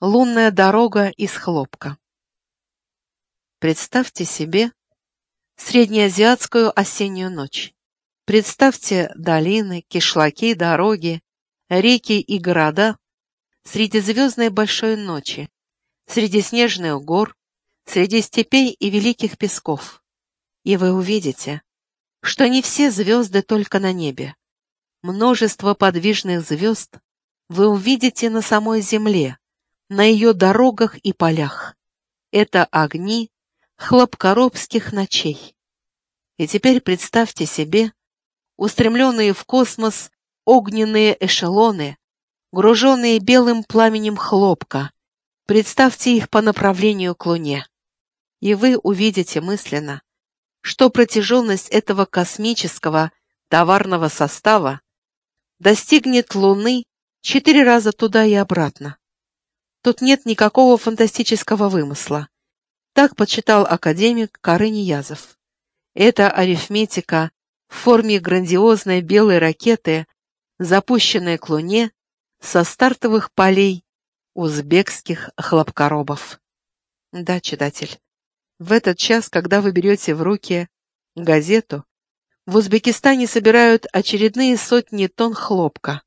Лунная дорога из хлопка. Представьте себе среднеазиатскую осеннюю ночь. Представьте долины, кишлаки, дороги, реки и города среди звездной большой ночи, среди снежных гор, среди степей и великих песков. И вы увидите, что не все звезды только на небе. Множество подвижных звезд вы увидите на самой земле, на ее дорогах и полях. Это огни хлопкоробских ночей. И теперь представьте себе устремленные в космос огненные эшелоны, груженные белым пламенем хлопка. Представьте их по направлению к Луне. И вы увидите мысленно, что протяженность этого космического товарного состава достигнет Луны четыре раза туда и обратно. Тут нет никакого фантастического вымысла. Так подсчитал академик Карыни Язов. Это арифметика в форме грандиозной белой ракеты, запущенной к Луне со стартовых полей узбекских хлопкоробов. Да, читатель, в этот час, когда вы берете в руки газету, в Узбекистане собирают очередные сотни тонн хлопка.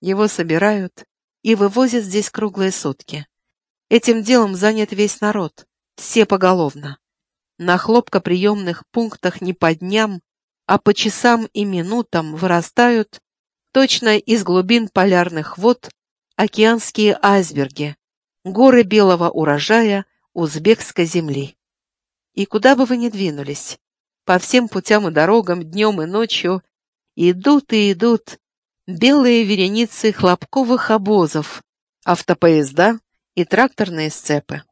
Его собирают, и вывозят здесь круглые сутки. Этим делом занят весь народ, все поголовно. На хлопкоприемных пунктах не по дням, а по часам и минутам вырастают, точно из глубин полярных вод, океанские айсберги, горы белого урожая узбекской земли. И куда бы вы ни двинулись, по всем путям и дорогам, днем и ночью, идут и идут белые вереницы хлопковых обозов, автопоезда и тракторные сцепы.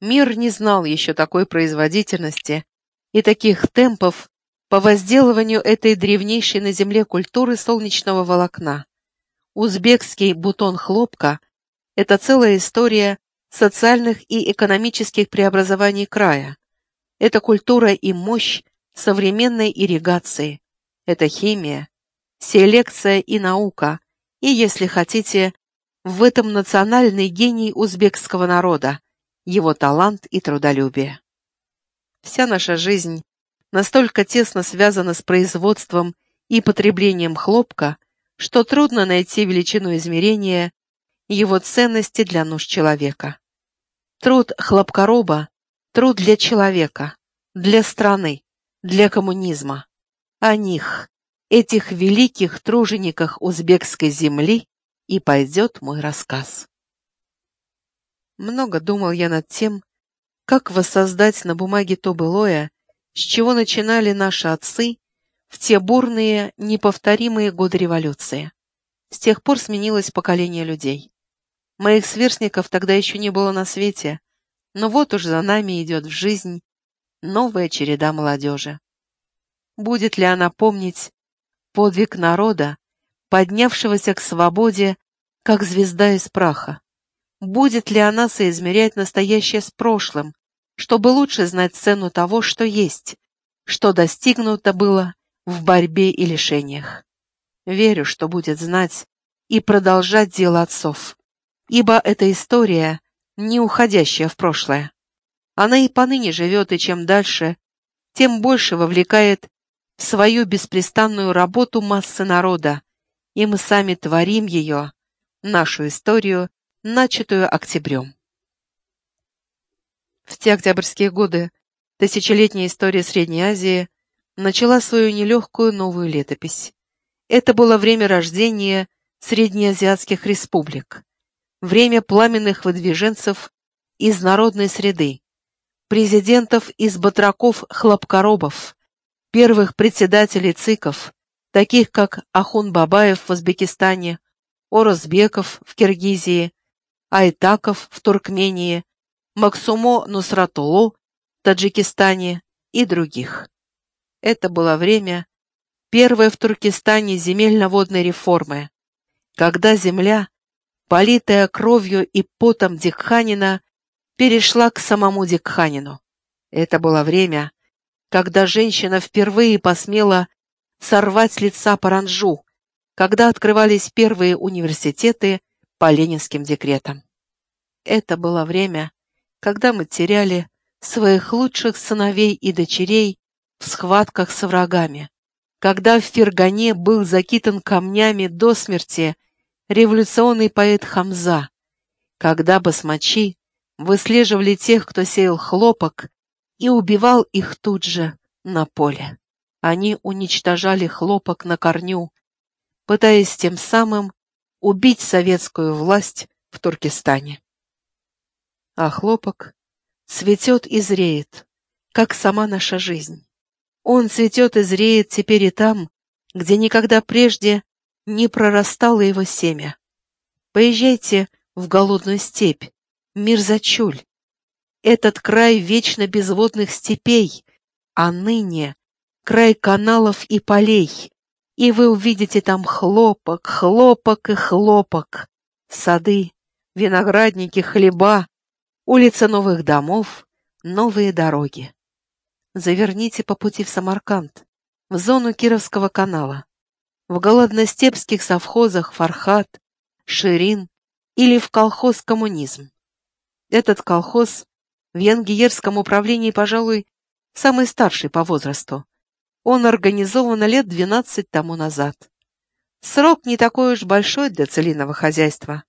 Мир не знал еще такой производительности и таких темпов по возделыванию этой древнейшей на земле культуры солнечного волокна. Узбекский бутон хлопка – это целая история социальных и экономических преобразований края. Это культура и мощь современной ирригации. Это химия, селекция и наука, и, если хотите, в этом национальный гений узбекского народа, его талант и трудолюбие. Вся наша жизнь настолько тесно связана с производством и потреблением хлопка, что трудно найти величину измерения его ценности для нужд человека. Труд хлопкороба – труд для человека, для страны, для коммунизма. О них, этих великих тружениках узбекской земли и пойдет мой рассказ. Много думал я над тем, как воссоздать на бумаге то былое, с чего начинали наши отцы в те бурные, неповторимые годы революции. С тех пор сменилось поколение людей. Моих сверстников тогда еще не было на свете, но вот уж за нами идет в жизнь новая череда молодежи. Будет ли она помнить подвиг народа, поднявшегося к свободе, как звезда из праха. Будет ли она соизмерять настоящее с прошлым, чтобы лучше знать цену того, что есть, что достигнуто было в борьбе и лишениях? Верю, что будет знать и продолжать дело отцов, ибо эта история, не уходящая в прошлое. Она и поныне живет, и чем дальше, тем больше вовлекает свою беспрестанную работу массы народа, и мы сами творим ее, нашу историю, начатую октябрем. В те октябрьские годы тысячелетняя история Средней Азии начала свою нелегкую новую летопись. Это было время рождения среднеазиатских республик, время пламенных выдвиженцев из народной среды, президентов из батраков-хлопкоробов, первых председателей ЦИКов, таких как Ахун Бабаев в Узбекистане, Орозбеков в Киргизии, Айтаков в Туркмении, Максумо Нусратуло в Таджикистане и других. Это было время первой в Туркестане земельно-водной реформы, когда земля, политая кровью и потом Дикханина, перешла к самому Дикханину. Это было время, когда женщина впервые посмела сорвать с лица паранжу, когда открывались первые университеты по ленинским декретам. это было время, когда мы теряли своих лучших сыновей и дочерей в схватках с врагами, когда в Фергане был закитан камнями до смерти революционный поэт Хамза, когда басмачи выслеживали тех, кто сеял хлопок, и убивал их тут же на поле. Они уничтожали хлопок на корню, пытаясь тем самым убить советскую власть в Туркестане. А хлопок цветет и зреет, как сама наша жизнь. Он цветет и зреет теперь и там, где никогда прежде не прорастало его семя. Поезжайте в голодную степь, Мирзачуль. Этот край вечно безводных степей, а ныне край каналов и полей, и вы увидите там хлопок, хлопок и хлопок, сады, виноградники, хлеба, улицы новых домов, новые дороги. Заверните по пути в Самарканд, в зону Кировского канала, в голодностепских совхозах Фархат, Ширин или в колхоз «Коммунизм». Этот колхоз в Янгиерском управлении, пожалуй, самый старший по возрасту. Он организован лет 12 тому назад. Срок не такой уж большой для целинного хозяйства.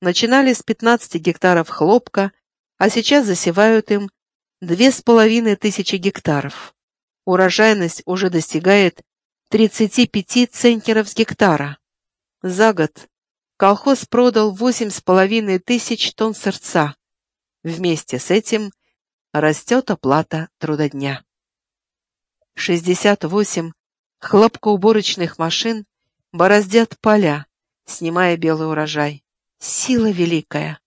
Начинали с 15 гектаров хлопка, а сейчас засевают им две с половиной тысячи гектаров. Урожайность уже достигает 35 центнеров с гектара. За год колхоз продал восемь с половиной тысяч тонн сырца. Вместе с этим растет оплата трудодня. 68 хлопкоуборочных машин бороздят поля, снимая белый урожай. Сила великая.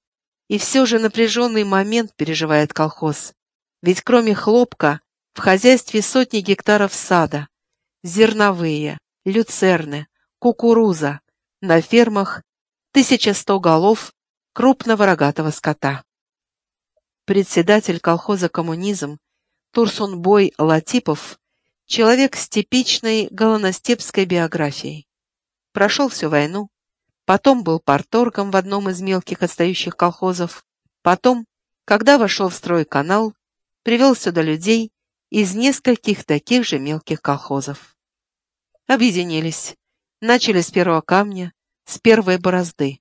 И все же напряженный момент переживает колхоз. Ведь кроме хлопка в хозяйстве сотни гектаров сада, зерновые, люцерны, кукуруза, на фермах 1100 голов крупного рогатого скота. Председатель колхоза «Коммунизм» Турсунбой Латипов Человек с типичной голоностепской биографией. Прошел всю войну, потом был порторгом в одном из мелких отстающих колхозов, потом, когда вошел в строй канал, привел сюда людей из нескольких таких же мелких колхозов. Объединились, начали с первого камня, с первой борозды.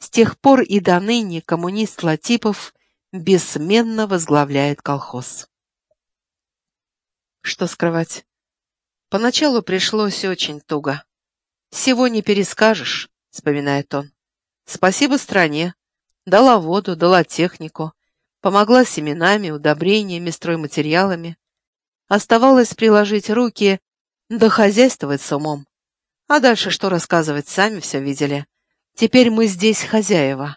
С тех пор и до ныне коммунист Латипов бессменно возглавляет колхоз. Что скрывать? Поначалу пришлось очень туго. «Всего не перескажешь», — вспоминает он. «Спасибо стране. Дала воду, дала технику, помогла семенами, удобрениями, стройматериалами. Оставалось приложить руки, да хозяйствовать с умом. А дальше что рассказывать, сами все видели. Теперь мы здесь хозяева,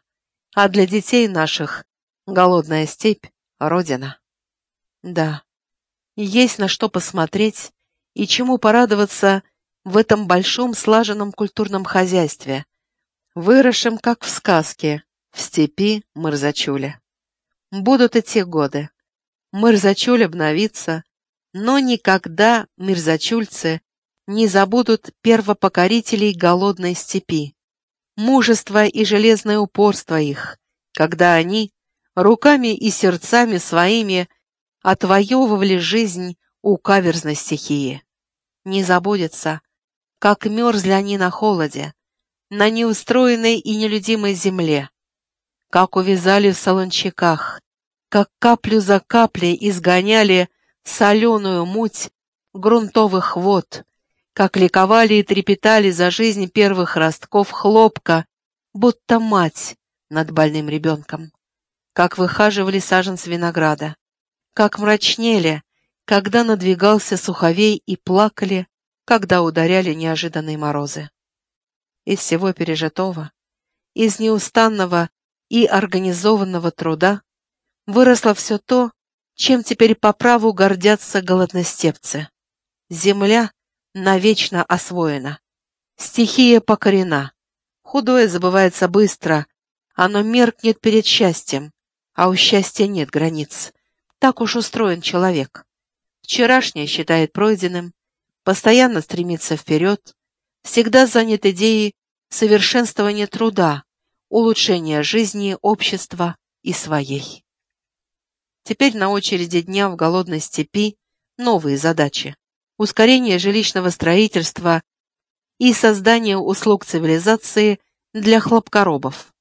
а для детей наших голодная степь — родина». Да, есть на что посмотреть и чему порадоваться в этом большом слаженном культурном хозяйстве, выросшем, как в сказке, в степи Мырзачуля. Будут и те годы. Мырзачуль обновится, но никогда мирзачульцы не забудут первопокорителей голодной степи, мужество и железное упорство их, когда они руками и сердцами своими отвоевывали жизнь у каверзной стихии. Не забудется, как мерзли они на холоде, на неустроенной и нелюдимой земле, как увязали в солончаках, как каплю за каплей изгоняли соленую муть грунтовых вод, как ликовали и трепетали за жизнь первых ростков хлопка, будто мать над больным ребенком, как выхаживали саженцы винограда, как мрачнели, когда надвигался суховей и плакали, когда ударяли неожиданные морозы. Из всего пережитого, из неустанного и организованного труда выросло все то, чем теперь по праву гордятся голодностепцы. Земля навечно освоена, стихия покорена, худое забывается быстро, оно меркнет перед счастьем, а у счастья нет границ. Так уж устроен человек. Вчерашнее считает пройденным, постоянно стремится вперед, всегда занят идеей совершенствования труда, улучшения жизни общества, и своей. Теперь на очереди дня в голодной степи новые задачи. Ускорение жилищного строительства и создание услуг цивилизации для хлопкоробов.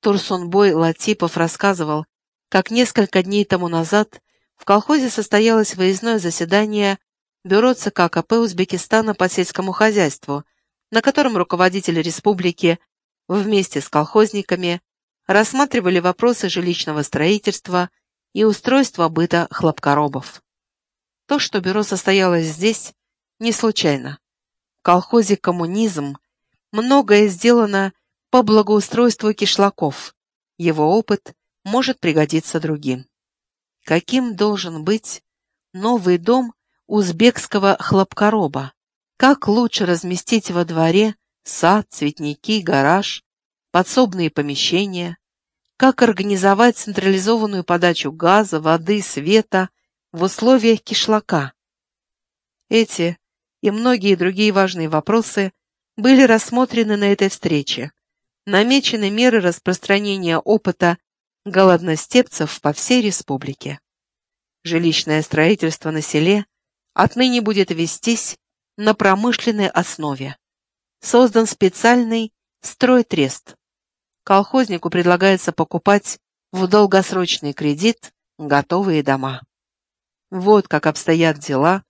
Турсунбой Латипов рассказывал, как несколько дней тому назад в колхозе состоялось выездное заседание Бюро ЦК КП Узбекистана по сельскому хозяйству, на котором руководители республики вместе с колхозниками рассматривали вопросы жилищного строительства и устройства быта хлопкоробов. То, что бюро состоялось здесь, не случайно. В колхозе «Коммунизм» многое сделано по благоустройству кишлаков. Его опыт может пригодиться другим. Каким должен быть новый дом узбекского хлопкороба, как лучше разместить во дворе сад, цветники, гараж, подсобные помещения, как организовать централизованную подачу газа, воды, света в условиях кишлака. Эти и многие другие важные вопросы были рассмотрены на этой встрече. Намечены меры распространения опыта голодностепцев по всей республике. Жилищное строительство на селе отныне будет вестись на промышленной основе. Создан специальный стройтрест. Колхознику предлагается покупать в долгосрочный кредит готовые дома. Вот как обстоят дела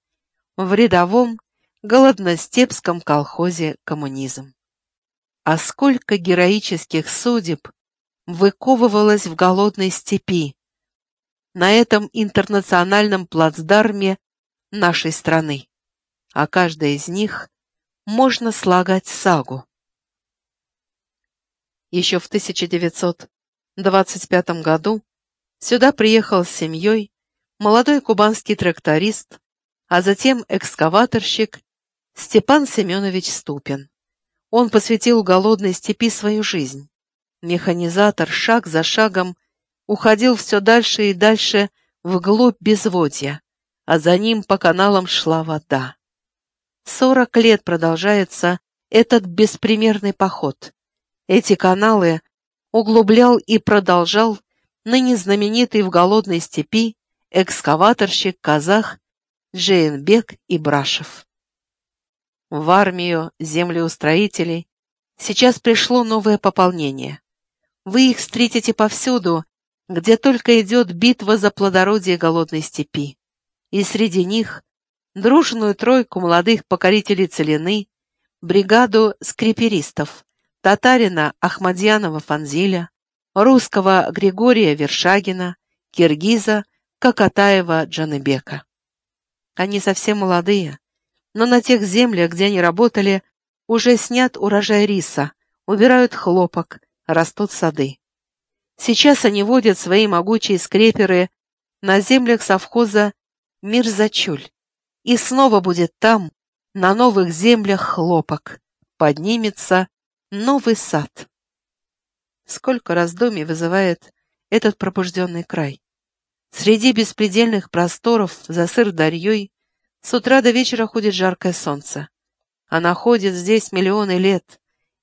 в рядовом голодностепском колхозе «Коммунизм». А сколько героических судеб выковывалось в голодной степи, на этом интернациональном плацдарме нашей страны, а каждая из них можно слагать сагу. Еще в 1925 году сюда приехал с семьей молодой кубанский тракторист, а затем экскаваторщик Степан Семенович Ступин. Он посвятил голодной степи свою жизнь. Механизатор шаг за шагом уходил все дальше и дальше вглубь безводья, а за ним по каналам шла вода. Сорок лет продолжается этот беспримерный поход. Эти каналы углублял и продолжал ныне знаменитый в голодной степи экскаваторщик казах Джейнбек Ибрашев. В армию землеустроителей сейчас пришло новое пополнение. Вы их встретите повсюду, где только идет битва за плодородие голодной степи. И среди них дружную тройку молодых покорителей целины, бригаду скриперистов, татарина Ахмадьянова Фанзиля, русского Григория Вершагина, киргиза Какатаева Джаныбека. Они совсем молодые, но на тех землях, где они работали, уже снят урожай риса, убирают хлопок, растут сады. Сейчас они водят свои могучие скреперы на землях совхоза Мирзачуль. И снова будет там, на новых землях, хлопок. Поднимется новый сад. Сколько раздумий вызывает этот пробужденный край. Среди беспредельных просторов за сыр-дарьей с утра до вечера ходит жаркое солнце. Она ходит здесь миллионы лет,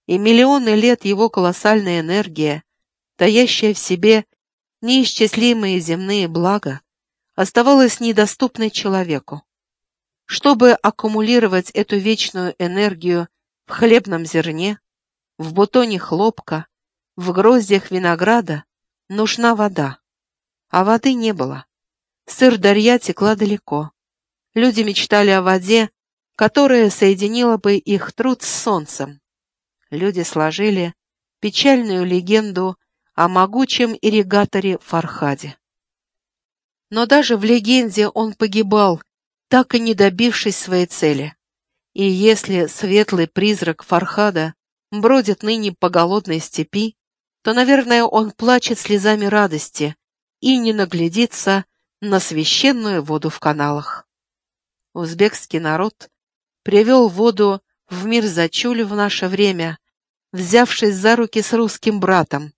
и миллионы лет его колоссальная энергия, таящая в себе неисчислимые земные блага, оставалась недоступной человеку. Чтобы аккумулировать эту вечную энергию в хлебном зерне, в бутоне хлопка, в гроздях винограда, нужна вода. А воды не было. Сыр Дарья текла далеко. Люди мечтали о воде, которая соединила бы их труд с солнцем. Люди сложили печальную легенду о могучем ирригаторе Фархаде. Но даже в легенде он погибал, так и не добившись своей цели. И если светлый призрак Фархада бродит ныне по голодной степи, то, наверное, он плачет слезами радости и не наглядится на священную воду в каналах. Узбекский народ привел воду в мир Зачуль в наше время, взявшись за руки с русским братом,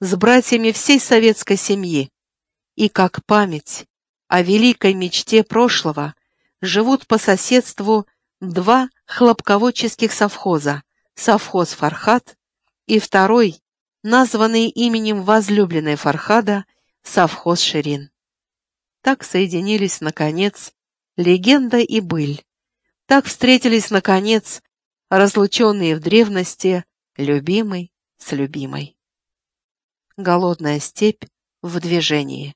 с братьями всей советской семьи. И как память о великой мечте прошлого живут по соседству два хлопководческих совхоза, совхоз «Фархат» и второй названный именем возлюбленной Фархада, совхоз Ширин. Так соединились, наконец, легенда и быль. Так встретились, наконец, разлученные в древности любимый с любимой. Голодная степь в движении.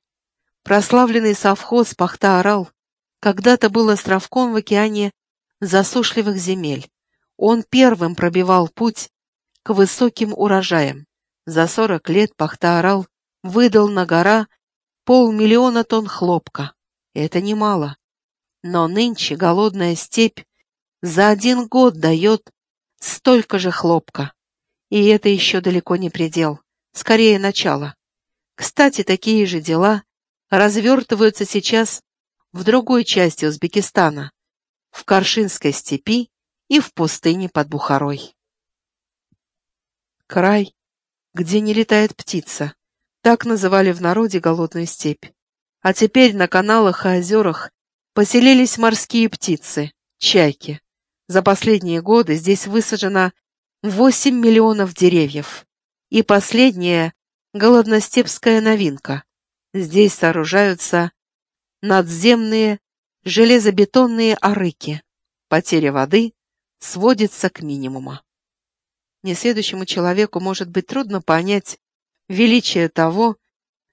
Прославленный совхоз Пахта-Орал когда-то был островком в океане засушливых земель. Он первым пробивал путь к высоким урожаям. За сорок лет Пахта-Орал выдал на гора полмиллиона тонн хлопка. Это немало. Но нынче голодная степь за один год дает столько же хлопка. И это еще далеко не предел, скорее начало. Кстати, такие же дела развертываются сейчас в другой части Узбекистана, в Каршинской степи и в пустыне под Бухарой. Край, где не летает птица, так называли в народе голодную степь. А теперь на каналах и озерах поселились морские птицы, чайки. За последние годы здесь высажено 8 миллионов деревьев. И последняя голодностепская новинка. Здесь сооружаются надземные железобетонные арыки. Потеря воды сводится к минимуму. Несведущему человеку может быть трудно понять величие того,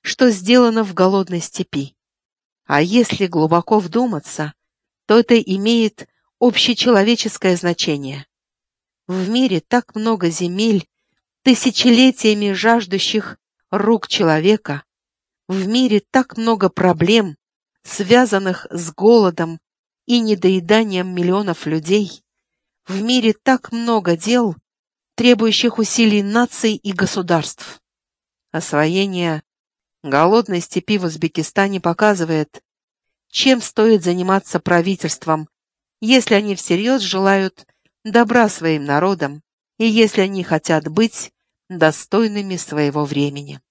что сделано в голодной степи. А если глубоко вдуматься, то это имеет общечеловеческое значение. В мире так много земель, тысячелетиями жаждущих рук человека, в мире так много проблем, связанных с голодом и недоеданием миллионов людей, в мире так много дел, требующих усилий наций и государств. Освоение голодной степи в Узбекистане показывает, чем стоит заниматься правительством, если они всерьез желают добра своим народам и если они хотят быть достойными своего времени.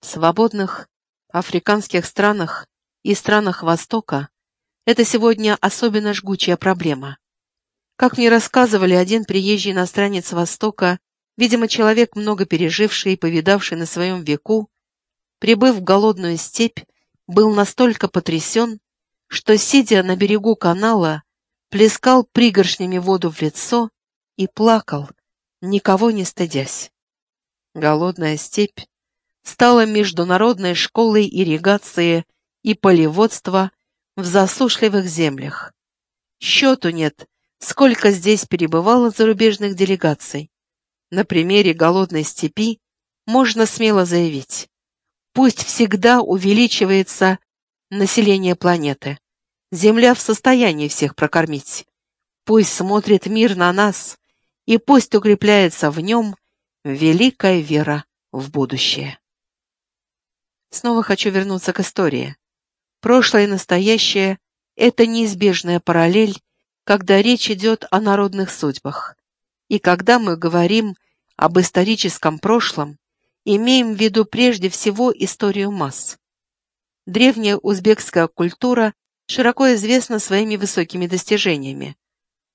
В свободных африканских странах и странах Востока это сегодня особенно жгучая проблема. Как мне рассказывали, один приезжий иностранец Востока, видимо, человек, много переживший и повидавший на своем веку, прибыв в голодную степь, был настолько потрясен, что, сидя на берегу канала, плескал пригоршнями воду в лицо и плакал, никого не стыдясь. Голодная степь стала международной школой ирригации и полеводства в засушливых землях. Счету нет, сколько здесь перебывало зарубежных делегаций. На примере голодной степи можно смело заявить, пусть всегда увеличивается население планеты. Земля в состоянии всех прокормить. Пусть смотрит мир на нас, и пусть укрепляется в нем великая вера в будущее. Снова хочу вернуться к истории. Прошлое и настоящее — это неизбежная параллель, когда речь идет о народных судьбах. И когда мы говорим об историческом прошлом, имеем в виду прежде всего историю масс. Древняя узбекская культура широко известна своими высокими достижениями.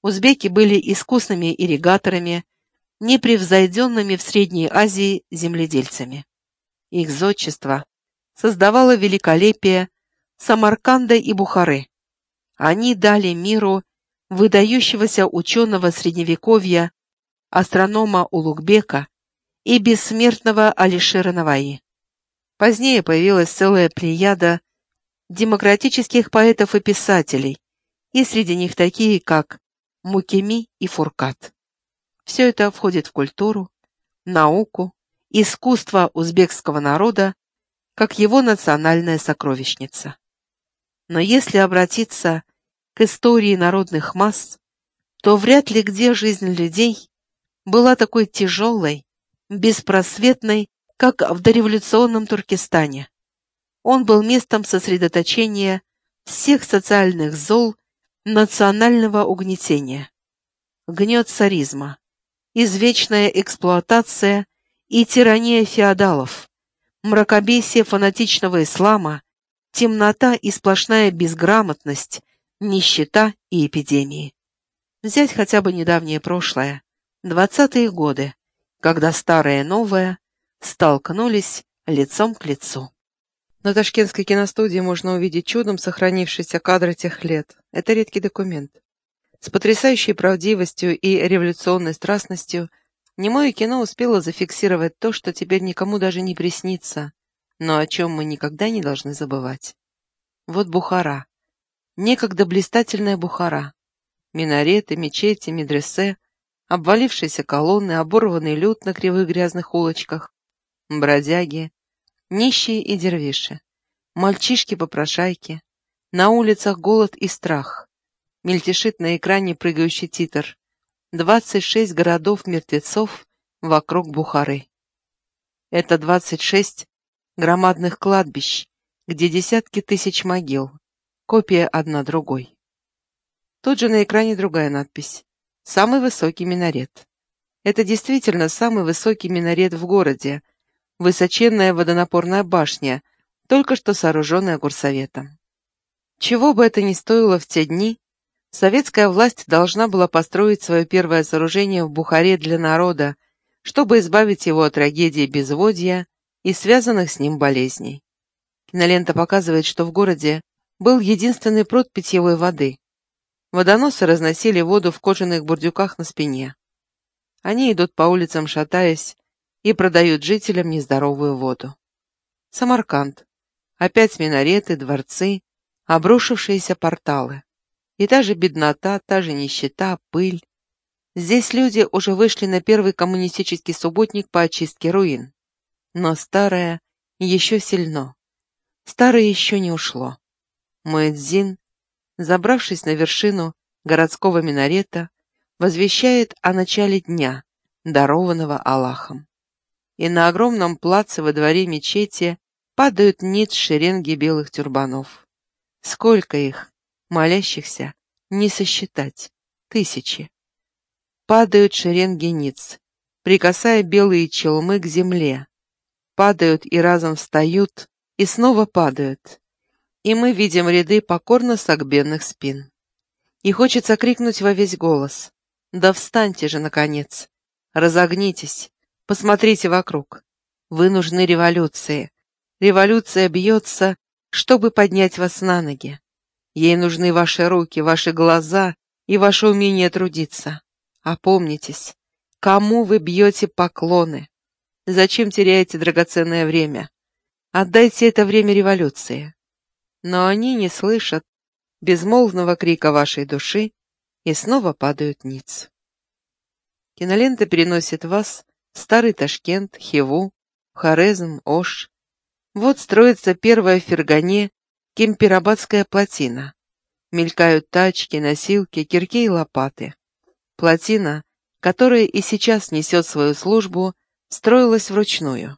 Узбеки были искусными ирригаторами, непревзойденными в Средней Азии земледельцами. Их зодчество создавало великолепие Самарканда и Бухары. Они дали миру выдающегося ученого Средневековья, астронома Улугбека и бессмертного Алишера Наваи. Позднее появилась целая плеяда демократических поэтов и писателей, и среди них такие, как Мукеми и Фуркат. Все это входит в культуру, науку, искусство узбекского народа как его национальная сокровищница. Но если обратиться к истории народных масс, то вряд ли где жизнь людей была такой тяжелой, беспросветной, как в дореволюционном Туркестане. Он был местом сосредоточения всех социальных зол национального угнетения. Гнет царизма, извечная эксплуатация и тирания феодалов, мракобесие фанатичного ислама, темнота и сплошная безграмотность, нищета и эпидемии. Взять хотя бы недавнее прошлое, двадцатые годы, когда старое новое столкнулись лицом к лицу. На ташкентской киностудии можно увидеть чудом сохранившиеся кадры тех лет. Это редкий документ. С потрясающей правдивостью и революционной страстностью немое кино успело зафиксировать то, что теперь никому даже не приснится, но о чем мы никогда не должны забывать. Вот Бухара. Некогда блистательная Бухара. Минареты, мечети, медресе, обвалившиеся колонны, оборванный люд на кривых грязных улочках, бродяги, Нищие и дервиши, мальчишки-попрошайки, на улицах голод и страх. Мельтешит на экране прыгающий титр. 26 городов-мертвецов вокруг Бухары. Это 26 громадных кладбищ, где десятки тысяч могил, копия одна другой. Тут же на экране другая надпись. Самый высокий минарет. Это действительно самый высокий минарет в городе, высоченная водонапорная башня, только что сооруженная горсоветом. Чего бы это ни стоило в те дни, советская власть должна была построить свое первое сооружение в Бухаре для народа, чтобы избавить его от трагедии безводья и связанных с ним болезней. Кинолента показывает, что в городе был единственный пруд питьевой воды. Водоносы разносили воду в кожаных бурдюках на спине. Они идут по улицам, шатаясь, и продают жителям нездоровую воду. Самарканд. Опять минареты, дворцы, обрушившиеся порталы. И та же беднота, та же нищета, пыль. Здесь люди уже вышли на первый коммунистический субботник по очистке руин. Но старое еще сильно. Старое еще не ушло. Муэдзин, забравшись на вершину городского минарета, возвещает о начале дня, дарованного Аллахом и на огромном плаце во дворе мечети падают ниц шеренги белых тюрбанов. Сколько их, молящихся, не сосчитать, тысячи. Падают шеренги ниц, прикасая белые челмы к земле. Падают и разом встают, и снова падают. И мы видим ряды покорно согбенных спин. И хочется крикнуть во весь голос. «Да встаньте же, наконец! Разогнитесь! Посмотрите вокруг. Вы нужны революции. Революция бьется, чтобы поднять вас на ноги. Ей нужны ваши руки, ваши глаза и ваше умение трудиться. Опомнитесь, кому вы бьете поклоны? Зачем теряете драгоценное время? Отдайте это время революции. Но они не слышат безмолвного крика вашей души и снова падают ниц. Кинолента переносит вас Старый Ташкент, Хиву, Хорезм, Ош. Вот строится первая в Фергане кемпирабадская плотина. Мелькают тачки, носилки, кирки и лопаты. Плотина, которая и сейчас несет свою службу, строилась вручную.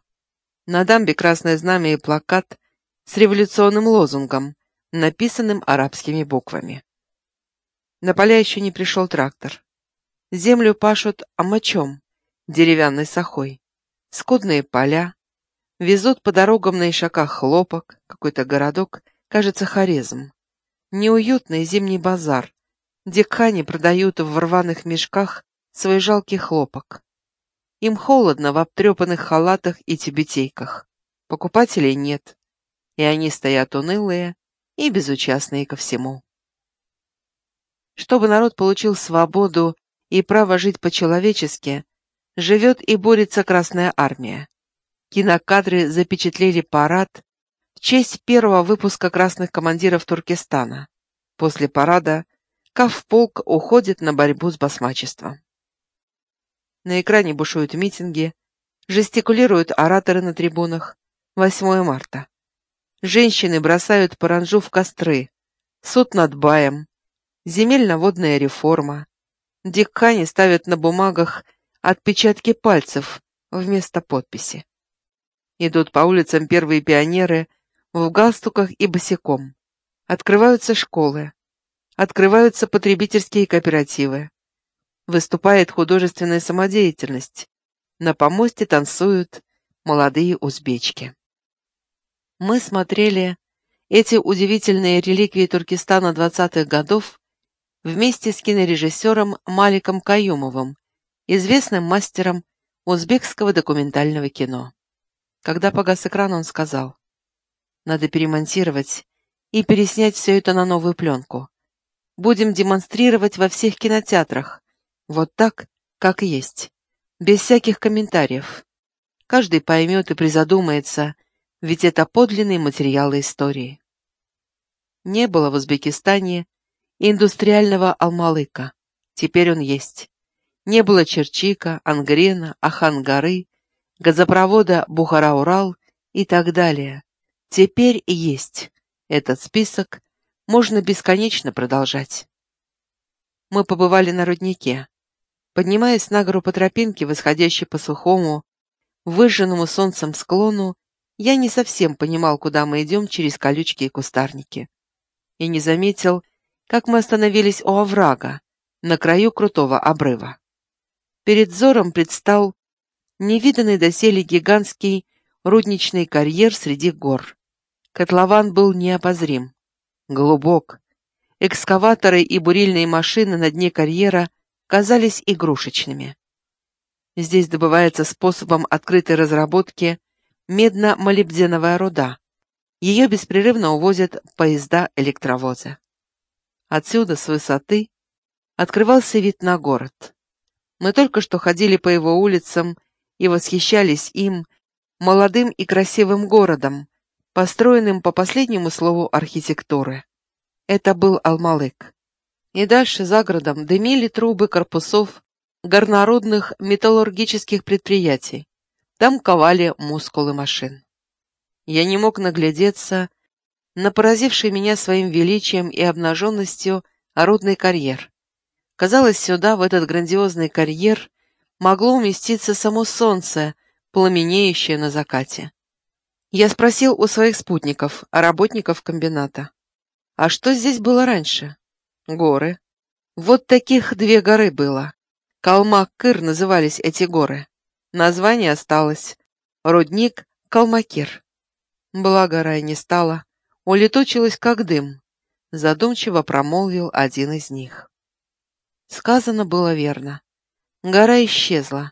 На дамбе красное знамя и плакат с революционным лозунгом, написанным арабскими буквами. На поля еще не пришел трактор. Землю пашут амачом, деревянной сахой. Скудные поля. Везут по дорогам на ишаках хлопок, какой-то городок, кажется, Хорезм. Неуютный зимний базар, где продают в рваных мешках свой жалкий хлопок. Им холодно в обтрепанных халатах и тюбетейках. Покупателей нет, и они стоят унылые и безучастные ко всему. Чтобы народ получил свободу и право жить по-человечески, живет и борется Красная Армия. Кинокадры запечатлели парад в честь первого выпуска красных командиров Туркестана. После парада Кавполк уходит на борьбу с басмачеством. На экране бушуют митинги, жестикулируют ораторы на трибунах. 8 марта. Женщины бросают паранжу в костры. Суд над Баем. Земельно-водная реформа. Дикхани ставят на бумагах отпечатки пальцев вместо подписи. Идут по улицам первые пионеры в галстуках и босиком. Открываются школы. Открываются потребительские кооперативы. Выступает художественная самодеятельность. На помосте танцуют молодые узбечки. Мы смотрели эти удивительные реликвии Туркестана 20-х годов вместе с кинорежиссером Маликом Каюмовым известным мастером узбекского документального кино. Когда погас экран, он сказал, «Надо перемонтировать и переснять все это на новую пленку. Будем демонстрировать во всех кинотеатрах, вот так, как есть, без всяких комментариев. Каждый поймет и призадумается, ведь это подлинные материалы истории. Не было в Узбекистане индустриального Алмалыка. Теперь он есть. Не было Черчика, Ангрена, Ахангары, газопровода Бухара-Урал и так далее. Теперь есть. Этот список можно бесконечно продолжать. Мы побывали на руднике. Поднимаясь на гору по тропинке, восходящей по сухому, выжженному солнцем склону, я не совсем понимал, куда мы идем через колючки и кустарники. И не заметил, как мы остановились у оврага, на краю крутого обрыва. Перед взором предстал невиданный доселе гигантский рудничный карьер среди гор. Котлован был необозрим, глубок. Экскаваторы и бурильные машины на дне карьера казались игрушечными. Здесь добывается способом открытой разработки медно-молибденовая руда. Ее беспрерывно увозят поезда-электровозы. Отсюда, с высоты, открывался вид на город. Мы только что ходили по его улицам и восхищались им, молодым и красивым городом, построенным по последнему слову архитектуры. Это был Алмалык. И дальше за городом дымили трубы корпусов горнорудных металлургических предприятий. Там ковали мускулы машин. Я не мог наглядеться на поразивший меня своим величием и обнаженностью орудный карьер. Казалось, сюда, в этот грандиозный карьер, могло уместиться само солнце, пламенеющее на закате. Я спросил у своих спутников, а работников комбината. А что здесь было раньше? Горы. Вот таких две горы было. Калмак-Кыр назывались эти горы. Название осталось. Рудник Калмакир. Благо рай не стало. Улетучилась, как дым. Задумчиво промолвил один из них. Сказано было верно. Гора исчезла.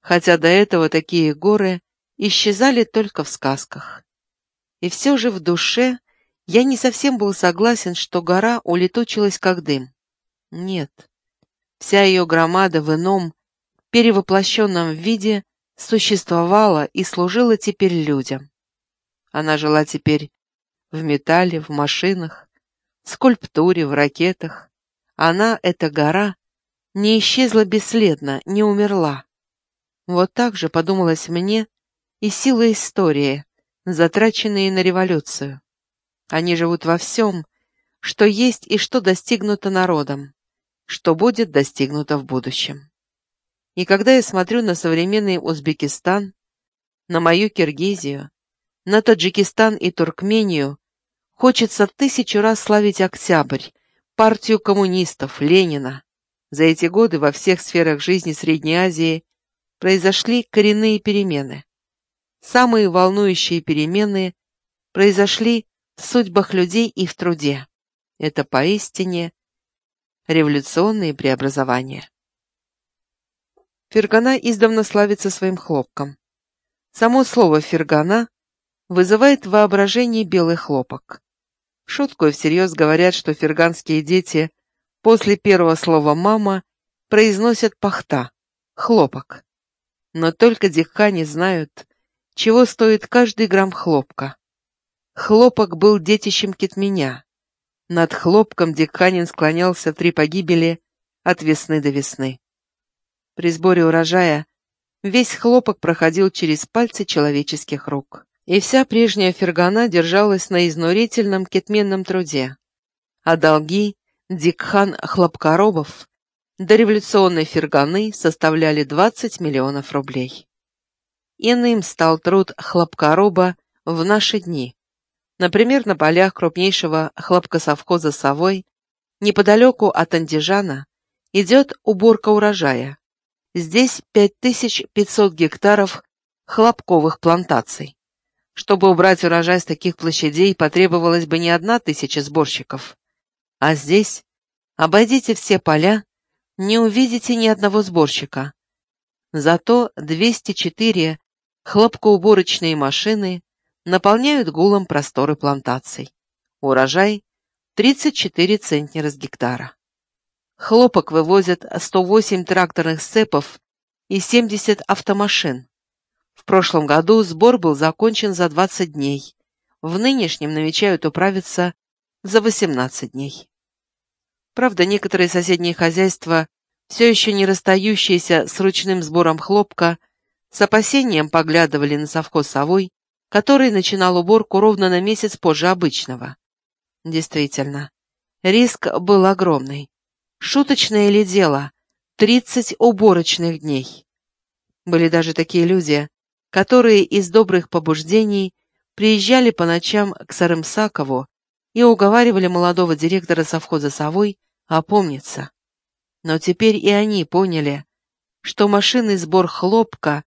Хотя до этого такие горы исчезали только в сказках. И все же в душе я не совсем был согласен, что гора улетучилась, как дым. Нет. Вся ее громада в ином, перевоплощенном виде существовала и служила теперь людям. Она жила теперь в металле, в машинах, в скульптуре, в ракетах. Она, эта гора, не исчезла бесследно, не умерла. Вот так же подумалось мне и сила истории, затраченные на революцию. Они живут во всем, что есть и что достигнуто народом что будет достигнуто в будущем. И когда я смотрю на современный Узбекистан, на мою Киргизию, на Таджикистан и Туркмению, хочется тысячу раз славить Октябрь, партию коммунистов, Ленина. За эти годы во всех сферах жизни Средней Азии произошли коренные перемены. Самые волнующие перемены произошли в судьбах людей и в труде. Это поистине революционные преобразования. Фергана издавна славится своим хлопком. Само слово «фергана» вызывает в воображении белый хлопок. Шутку и всерьез говорят, что ферганские дети после первого слова «мама» произносят «пахта» — хлопок. Но только дикхани знают, чего стоит каждый грамм хлопка. Хлопок был детищем Китменя, над хлопком Диканин склонялся в три погибели от весны до весны. При сборе урожая весь хлопок проходил через пальцы человеческих рук. И вся прежняя фергана держалась на изнурительном кетменном труде. А долги Дикхан хлопкоробов до революционной ферганы составляли 20 миллионов рублей. Иным стал труд хлопкороба в наши дни. Например, на полях крупнейшего хлопкосовхоза «Совой» неподалеку от Андижана идет уборка урожая. Здесь 5500 гектаров хлопковых плантаций. Чтобы убрать урожай с таких площадей, потребовалось бы не одна тысяча сборщиков. А здесь обойдите все поля, не увидите ни одного сборщика. Зато 204 хлопкоуборочные машины наполняют гулом просторы плантаций. Урожай 34 центнера с гектара. Хлопок вывозят 108 тракторных сцепов и 70 автомашин. В прошлом году сбор был закончен за 20 дней. В нынешнем намечают управиться за 18 дней. Правда, некоторые соседние хозяйства, все еще не расстающиеся с ручным сбором хлопка, с опасением поглядывали на совхоз совой, который начинал уборку ровно на месяц позже обычного. Действительно, риск был огромный. Шуточное ли дело? Тридцать уборочных дней. Были даже такие люди, которые из добрых побуждений приезжали по ночам к Сарымсакову и уговаривали молодого директора совхоза «Совой» опомниться. Но теперь и они поняли, что машинный сбор хлопка,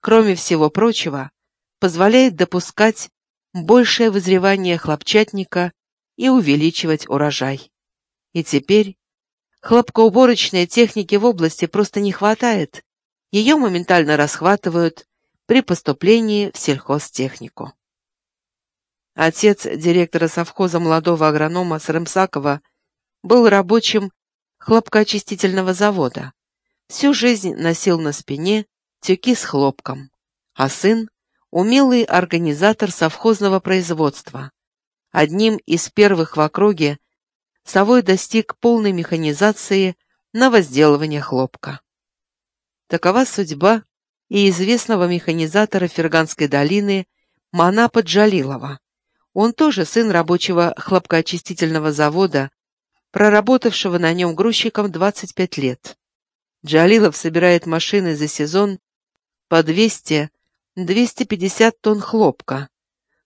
кроме всего прочего, позволяет допускать большее вызревание хлопчатника и увеличивать урожай. И теперь хлопкоуборочной техники в области просто не хватает, ее моментально расхватывают при поступлении в сельхозтехнику. Отец директора совхоза молодого агронома Срымсакова был рабочим хлопкоочистительного завода. Всю жизнь носил на спине тюки с хлопком, а сын — умелый организатор совхозного производства. Одним из первых в округе Совой достиг полной механизации на возделывание хлопка. Такова судьба и известного механизатора Ферганской долины Манапа Джалилова. Он тоже сын рабочего хлопкоочистительного завода, проработавшего на нем грузчиком 25 лет. Джалилов собирает машины за сезон по 200-250 тонн хлопка,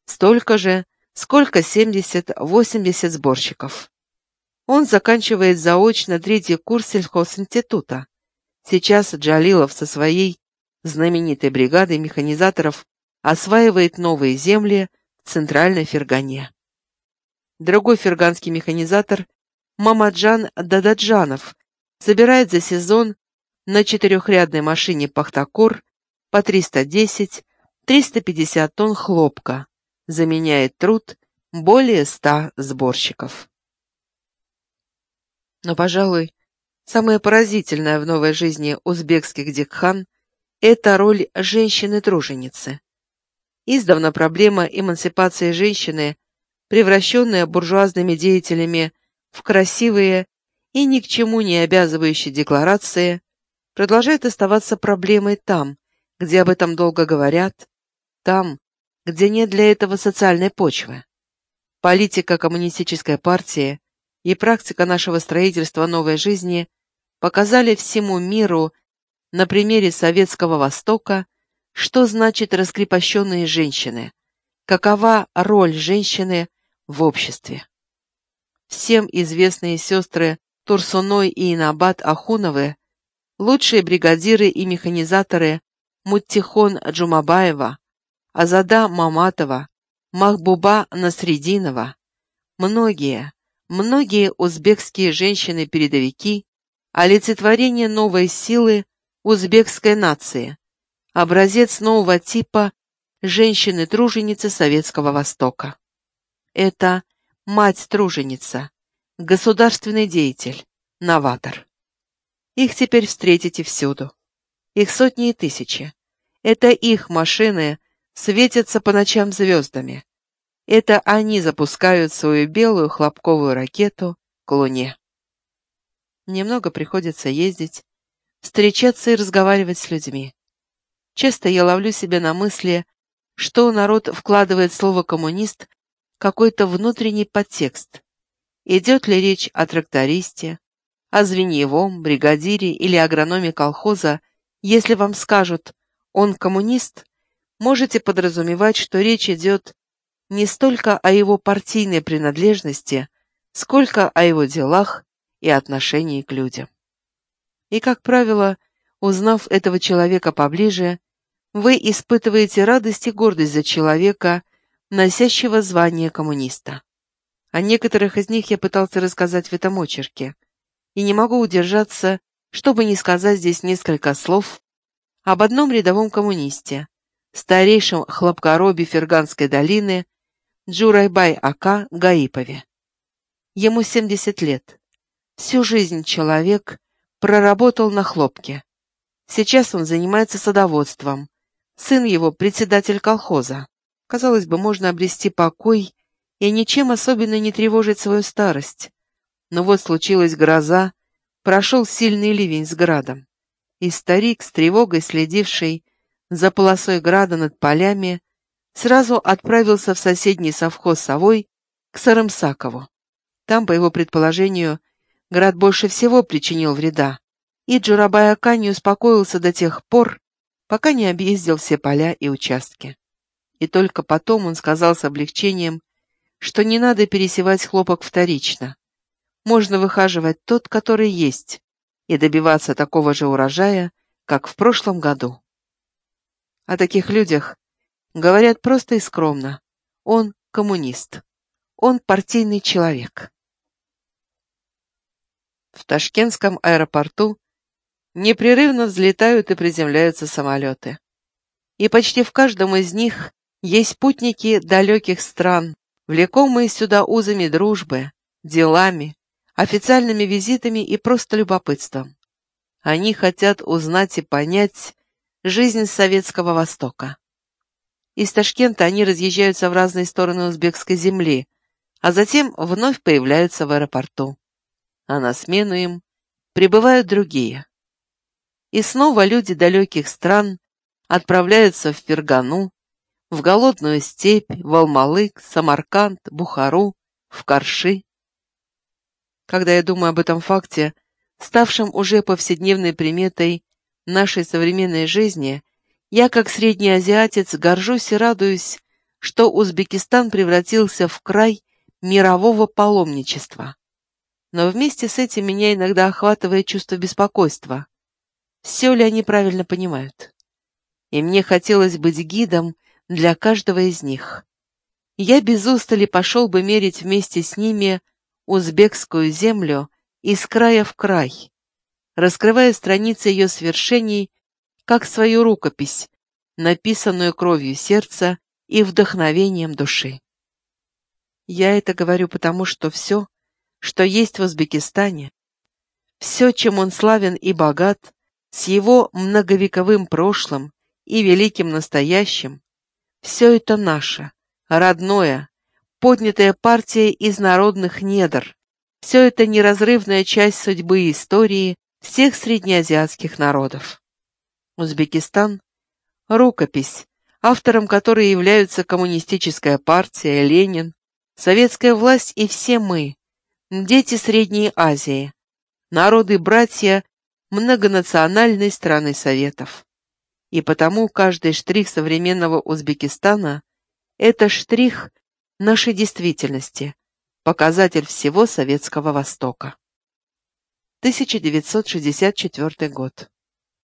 столько же, сколько 70-80 сборщиков. Он заканчивает заочно третий курс сельхозинститута. Сейчас Джалилов со своей знаменитой бригадой механизаторов осваивает новые земли в центральной Фергане. Другой ферганский механизатор Мамаджан Дададжанов собирает за сезон на четырехрядной машине «Пахтакор» по 310-350 тонн хлопка, заменяет труд более 100 сборщиков. Но, пожалуй, самое поразительное в новой жизни узбекских дикхан – это роль женщины-труженицы. Издавна проблема эмансипации женщины, превращенная буржуазными деятелями в красивые и ни к чему не обязывающие декларации, продолжает оставаться проблемой там, где об этом долго говорят, там, где нет для этого социальной почвы. Политика коммунистической партии и практика нашего строительства новой жизни показали всему миру на примере Советского Востока, что значит раскрепощенные женщины, какова роль женщины в обществе. Всем известные сестры Турсуной и Инабат Ахуновы, лучшие бригадиры и механизаторы Муттихон Джумабаева, Азада Маматова, Махбуба Насрединова, многие, Многие узбекские женщины-передовики – олицетворение новой силы узбекской нации, образец нового типа женщины-труженицы Советского Востока. Это мать-труженица, государственный деятель, новатор. Их теперь встретите всюду. Их сотни и тысячи. Это их машины светятся по ночам звездами. Это они запускают свою белую хлопковую ракету к Луне. Немного приходится ездить, встречаться и разговаривать с людьми. Часто я ловлю себя на мысли, что народ вкладывает слово «коммунист» какой-то внутренний подтекст. Идет ли речь о трактористе, о звеньевом, бригадире или агрономе колхоза, если вам скажут «он коммунист», можете подразумевать, что речь идет не столько о его партийной принадлежности, сколько о его делах и отношении к людям. И, как правило, узнав этого человека поближе, вы испытываете радость и гордость за человека, носящего звание коммуниста. О некоторых из них я пытался рассказать в этом очерке, и не могу удержаться, чтобы не сказать здесь несколько слов об одном рядовом коммунисте, старейшем хлопкоробе Ферганской долины Джурайбай Ака Гаипове. Ему 70 лет. Всю жизнь человек проработал на хлопке. Сейчас он занимается садоводством. Сын его председатель колхоза. Казалось бы, можно обрести покой и ничем особенно не тревожить свою старость. Но вот случилась гроза, прошел сильный ливень с градом. И старик, с тревогой следивший за полосой града над полями, сразу отправился в соседний совхоз совой к Сарымсакову. Там, по его предположению, град больше всего причинил вреда, и Джурабай Ака не успокоился до тех пор, пока не объездил все поля и участки. И только потом он сказал с облегчением, что не надо пересевать хлопок вторично. Можно выхаживать тот, который есть, и добиваться такого же урожая, как в прошлом году. О таких людях говорят просто и скромно. Он коммунист. Он партийный человек. В Ташкентском аэропорту непрерывно взлетают и приземляются самолеты. И почти в каждом из них есть путники далеких стран, влекомые сюда узами дружбы, делами, официальными визитами и просто любопытством. Они хотят узнать и понять жизнь Советского Востока. Из Ташкента они разъезжаются в разные стороны узбекской земли, а затем вновь появляются в аэропорту. А на смену им прибывают другие. И снова люди далеких стран отправляются в Фергану, в голодную степь, в Алмалык, Самарканд, Бухару, в Карши. Когда я думаю об этом факте, ставшем уже повседневной приметой нашей современной жизни, я, как среднеазиатец, горжусь и радуюсь, что Узбекистан превратился в край мирового паломничества. Но вместе с этим меня иногда охватывает чувство беспокойства. Все ли они правильно понимают? И мне хотелось быть гидом для каждого из них. Я без устали пошел бы мерить вместе с ними узбекскую землю из края в край, раскрывая страницы ее свершений, как свою рукопись, написанную кровью сердца и вдохновением души. Я это говорю потому, что все, что есть в Узбекистане, все, чем он славен и богат, с его многовековым прошлым и великим настоящим, все это наше, родное, поднятая партия из народных недр, все это неразрывная часть судьбы и истории всех среднеазиатских народов. Узбекистан – рукопись, автором которой являются Коммунистическая партия, Ленин, советская власть и все мы, дети Средней Азии, народы-братья многонациональной страны Советов. И потому каждый штрих современного Узбекистана – это штрих нашей действительности, показатель всего Советского Востока. 1964 год.